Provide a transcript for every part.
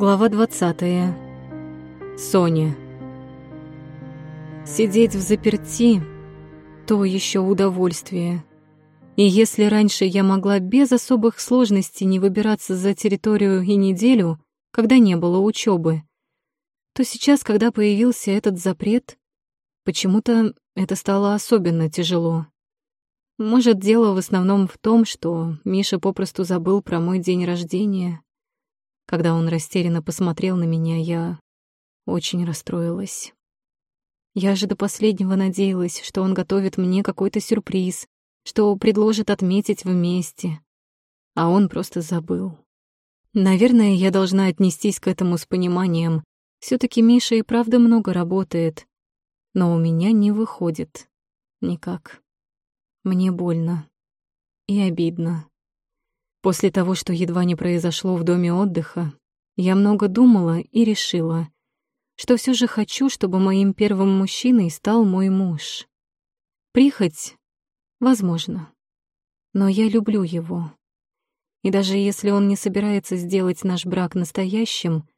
Глава 20. Соня. Сидеть в заперти — то еще удовольствие. И если раньше я могла без особых сложностей не выбираться за территорию и неделю, когда не было учебы, то сейчас, когда появился этот запрет, почему-то это стало особенно тяжело. Может, дело в основном в том, что Миша попросту забыл про мой день рождения — когда он растерянно посмотрел на меня, я очень расстроилась. Я же до последнего надеялась, что он готовит мне какой-то сюрприз, что предложит отметить вместе. А он просто забыл. Наверное, я должна отнестись к этому с пониманием. все таки Миша и правда много работает. Но у меня не выходит. Никак. Мне больно. И обидно. После того, что едва не произошло в доме отдыха, я много думала и решила, что все же хочу, чтобы моим первым мужчиной стал мой муж. Прихоть? Возможно. Но я люблю его. И даже если он не собирается сделать наш брак настоящим,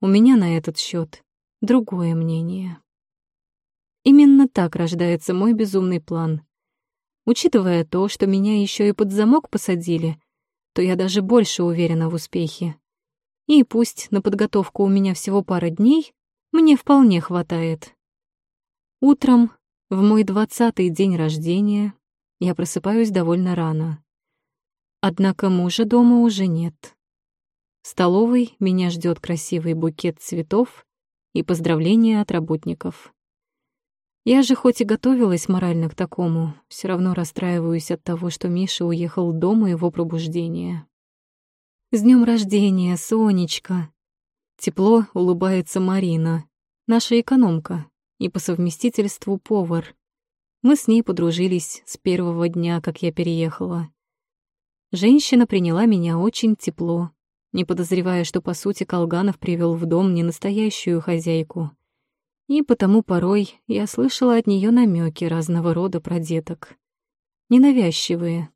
у меня на этот счет другое мнение. Именно так рождается мой безумный план. Учитывая то, что меня еще и под замок посадили, то я даже больше уверена в успехе. И пусть на подготовку у меня всего пара дней, мне вполне хватает. Утром, в мой двадцатый день рождения, я просыпаюсь довольно рано. Однако мужа дома уже нет. В столовой меня ждет красивый букет цветов и поздравления от работников. Я же хоть и готовилась морально к такому, все равно расстраиваюсь от того, что Миша уехал дома его пробуждения. «С днем рождения, Сонечка!» Тепло улыбается Марина, наша экономка и по совместительству повар. Мы с ней подружились с первого дня, как я переехала. Женщина приняла меня очень тепло, не подозревая, что, по сути, Колганов привел в дом не настоящую хозяйку — и потому порой я слышала от нее намеки разного рода про деток. Ненавязчивые,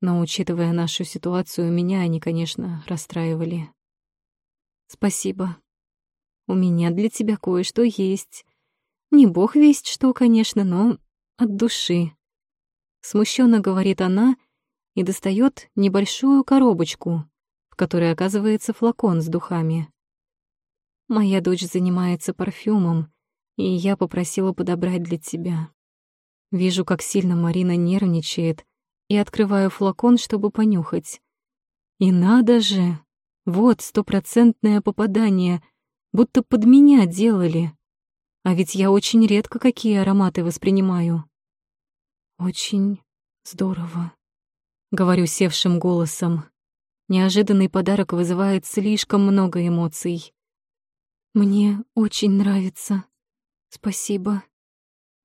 но, учитывая нашу ситуацию, меня они, конечно, расстраивали. «Спасибо. У меня для тебя кое-что есть. Не бог весть что, конечно, но от души». Смущенно говорит она и достает небольшую коробочку, в которой оказывается флакон с духами. Моя дочь занимается парфюмом, и я попросила подобрать для тебя. Вижу, как сильно Марина нервничает, и открываю флакон, чтобы понюхать. И надо же! Вот стопроцентное попадание, будто под меня делали. А ведь я очень редко какие ароматы воспринимаю. Очень здорово, говорю севшим голосом. Неожиданный подарок вызывает слишком много эмоций. Мне очень нравится. Спасибо.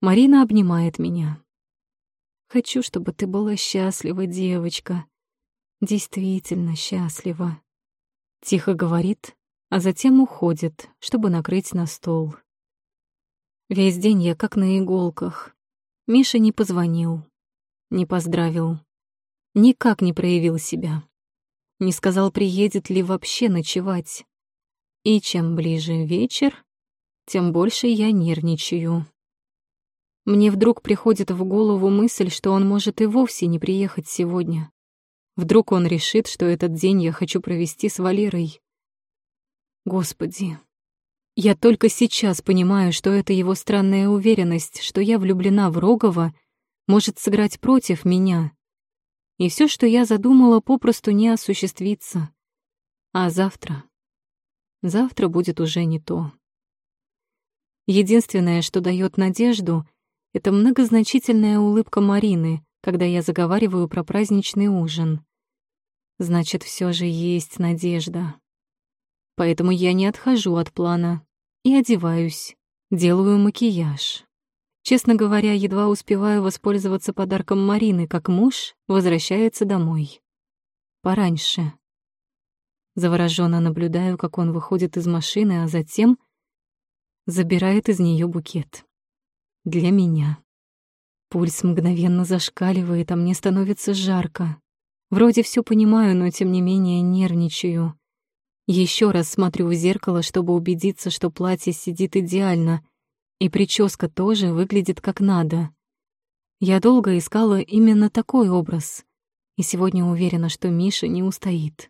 Марина обнимает меня. Хочу, чтобы ты была счастлива, девочка. Действительно счастлива. Тихо говорит, а затем уходит, чтобы накрыть на стол. Весь день я как на иголках. Миша не позвонил, не поздравил, никак не проявил себя. Не сказал, приедет ли вообще ночевать. И чем ближе вечер, тем больше я нервничаю. Мне вдруг приходит в голову мысль, что он может и вовсе не приехать сегодня. Вдруг он решит, что этот день я хочу провести с Валерой. Господи, я только сейчас понимаю, что это его странная уверенность, что я влюблена в Рогова, может сыграть против меня. И все, что я задумала, попросту не осуществится. А завтра? Завтра будет уже не то. Единственное, что дает надежду, это многозначительная улыбка Марины, когда я заговариваю про праздничный ужин. Значит, все же есть надежда. Поэтому я не отхожу от плана и одеваюсь, делаю макияж. Честно говоря, едва успеваю воспользоваться подарком Марины, как муж возвращается домой. Пораньше. Завороженно наблюдаю, как он выходит из машины, а затем забирает из нее букет. Для меня. Пульс мгновенно зашкаливает, а мне становится жарко. Вроде все понимаю, но тем не менее нервничаю. Еще раз смотрю в зеркало, чтобы убедиться, что платье сидит идеально, и прическа тоже выглядит как надо. Я долго искала именно такой образ, и сегодня уверена, что Миша не устоит.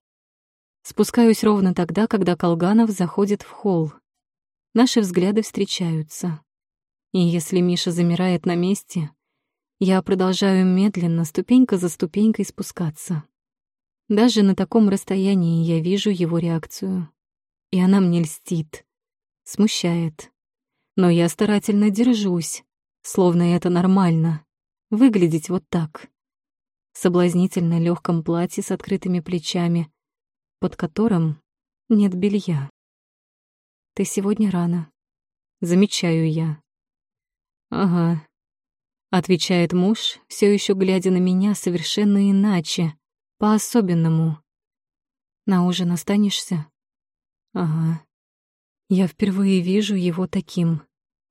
Спускаюсь ровно тогда, когда Колганов заходит в холл. Наши взгляды встречаются. И если Миша замирает на месте, я продолжаю медленно, ступенька за ступенькой спускаться. Даже на таком расстоянии я вижу его реакцию. И она мне льстит, смущает. Но я старательно держусь, словно это нормально. Выглядеть вот так. В соблазнительно легком платье с открытыми плечами, под которым нет белья. Ты сегодня рано. Замечаю я. Ага. Отвечает муж, все еще глядя на меня совершенно иначе, по-особенному. На ужин останешься? Ага. Я впервые вижу его таким,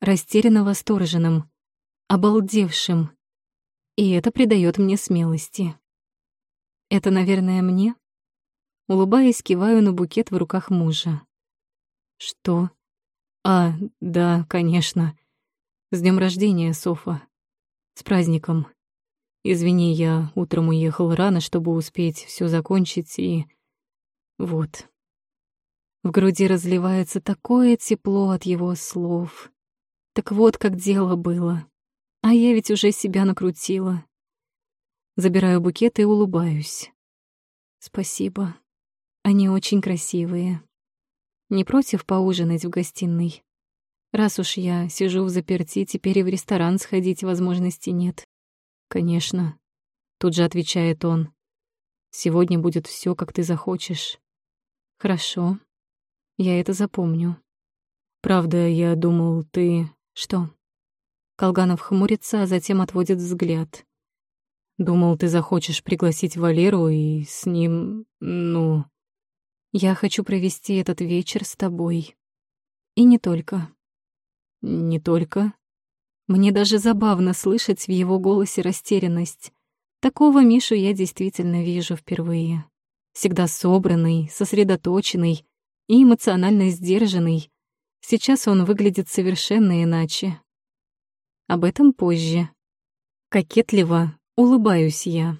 растерянно восторженным, обалдевшим. И это придает мне смелости. Это, наверное, мне? Улыбаясь, киваю на букет в руках мужа. Что? А, да, конечно. С днем рождения, Софа. С праздником. Извини, я утром уехал рано, чтобы успеть все закончить, и... Вот. В груди разливается такое тепло от его слов. Так вот, как дело было. А я ведь уже себя накрутила. Забираю букет и улыбаюсь. Спасибо. Они очень красивые. Не против поужинать в гостиной? Раз уж я сижу в заперти, теперь и в ресторан сходить возможности нет. Конечно. Тут же отвечает он. Сегодня будет все, как ты захочешь. Хорошо. Я это запомню. Правда, я думал, ты... Что? Колганов хмурится, а затем отводит взгляд. Думал, ты захочешь пригласить Валеру и с ним... Ну... Я хочу провести этот вечер с тобой. И не только. Не только. Мне даже забавно слышать в его голосе растерянность. Такого Мишу я действительно вижу впервые. Всегда собранный, сосредоточенный и эмоционально сдержанный. Сейчас он выглядит совершенно иначе. Об этом позже. Кокетливо улыбаюсь я.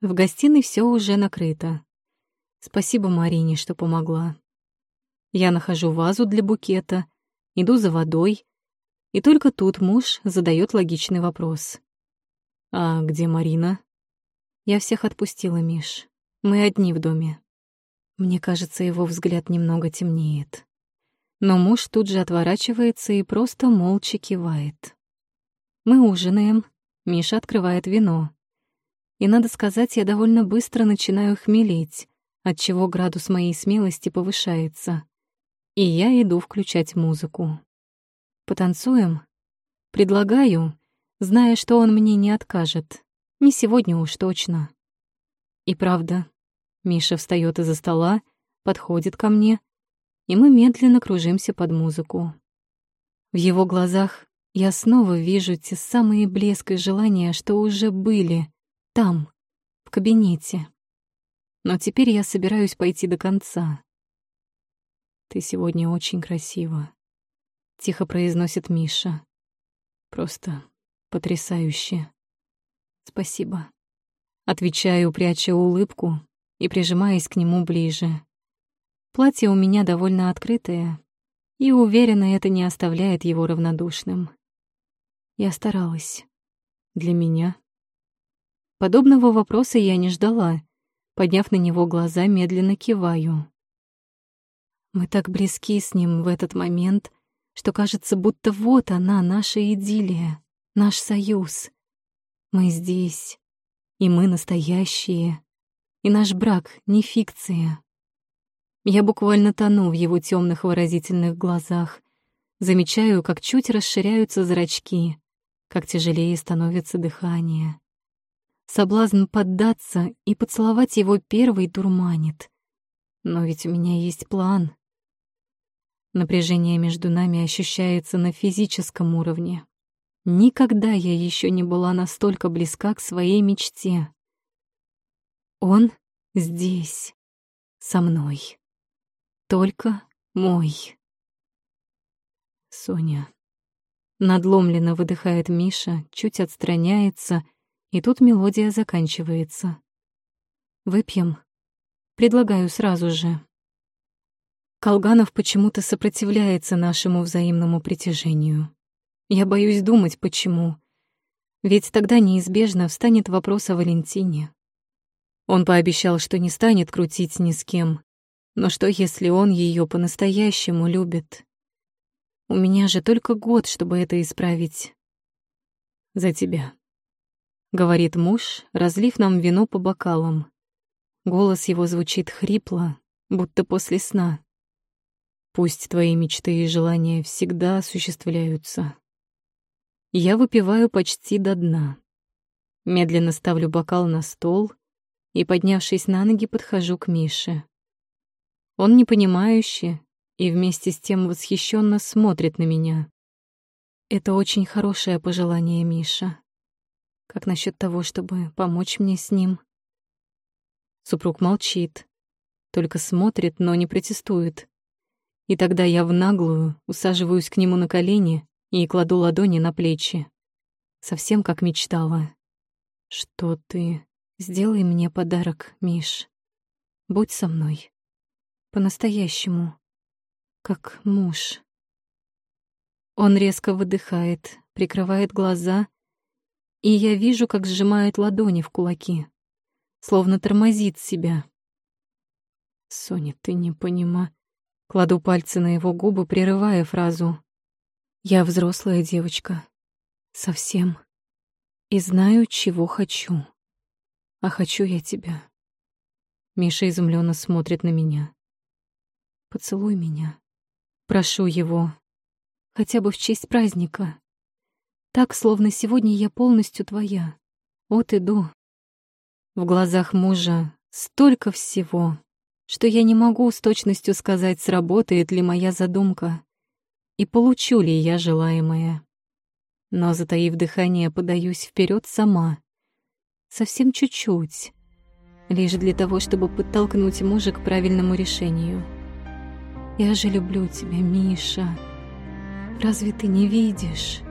В гостиной все уже накрыто. Спасибо Марине, что помогла. Я нахожу вазу для букета — иду за водой, и только тут муж задает логичный вопрос. «А где Марина?» Я всех отпустила, Миш. Мы одни в доме. Мне кажется, его взгляд немного темнеет. Но муж тут же отворачивается и просто молча кивает. Мы ужинаем, Миша открывает вино. И, надо сказать, я довольно быстро начинаю хмелеть, отчего градус моей смелости повышается и я иду включать музыку. Потанцуем? Предлагаю, зная, что он мне не откажет. Не сегодня уж точно. И правда, Миша встает из-за стола, подходит ко мне, и мы медленно кружимся под музыку. В его глазах я снова вижу те самые блеск и желания, что уже были там, в кабинете. Но теперь я собираюсь пойти до конца. «Ты сегодня очень красива», — тихо произносит Миша. «Просто потрясающе. Спасибо». Отвечаю, пряча улыбку и прижимаясь к нему ближе. Платье у меня довольно открытое, и, уверена, это не оставляет его равнодушным. Я старалась. Для меня. Подобного вопроса я не ждала. Подняв на него глаза, медленно киваю. Мы так близки с ним в этот момент, что кажется, будто вот она, наша идиллия, наш союз. Мы здесь, и мы настоящие, и наш брак не фикция. Я буквально тону в его темных выразительных глазах, замечаю, как чуть расширяются зрачки, как тяжелее становится дыхание. Соблазн поддаться и поцеловать его первый дурманит. Но ведь у меня есть план. Напряжение между нами ощущается на физическом уровне. Никогда я еще не была настолько близка к своей мечте. Он здесь, со мной. только мой. Соня. Надломленно выдыхает Миша, чуть отстраняется, и тут мелодия заканчивается. Выпьем. Предлагаю сразу же. Колганов почему-то сопротивляется нашему взаимному притяжению. Я боюсь думать, почему. Ведь тогда неизбежно встанет вопрос о Валентине. Он пообещал, что не станет крутить ни с кем. Но что, если он ее по-настоящему любит? У меня же только год, чтобы это исправить. «За тебя», — говорит муж, разлив нам вино по бокалам. Голос его звучит хрипло, будто после сна. Пусть твои мечты и желания всегда осуществляются. Я выпиваю почти до дна. Медленно ставлю бокал на стол и, поднявшись на ноги, подхожу к Мише. Он непонимающе и вместе с тем восхищенно смотрит на меня. Это очень хорошее пожелание, Миша. Как насчет того, чтобы помочь мне с ним? Супруг молчит, только смотрит, но не протестует. И тогда я в наглую усаживаюсь к нему на колени и кладу ладони на плечи. Совсем как мечтала. Что ты? Сделай мне подарок, Миш. Будь со мной. По-настоящему. Как муж. Он резко выдыхает, прикрывает глаза, и я вижу, как сжимает ладони в кулаки, словно тормозит себя. Соня, ты не понимаешь. Кладу пальцы на его губы, прерывая фразу. «Я взрослая девочка. Совсем. И знаю, чего хочу. А хочу я тебя». Миша изумленно смотрит на меня. «Поцелуй меня. Прошу его. Хотя бы в честь праздника. Так, словно сегодня я полностью твоя. От и до». В глазах мужа столько всего, что я не могу с точностью сказать, сработает ли моя задумка и получу ли я желаемое. Но, затаив дыхание, подаюсь вперед сама. Совсем чуть-чуть. Лишь для того, чтобы подтолкнуть мужа к правильному решению. Я же люблю тебя, Миша. Разве ты не видишь?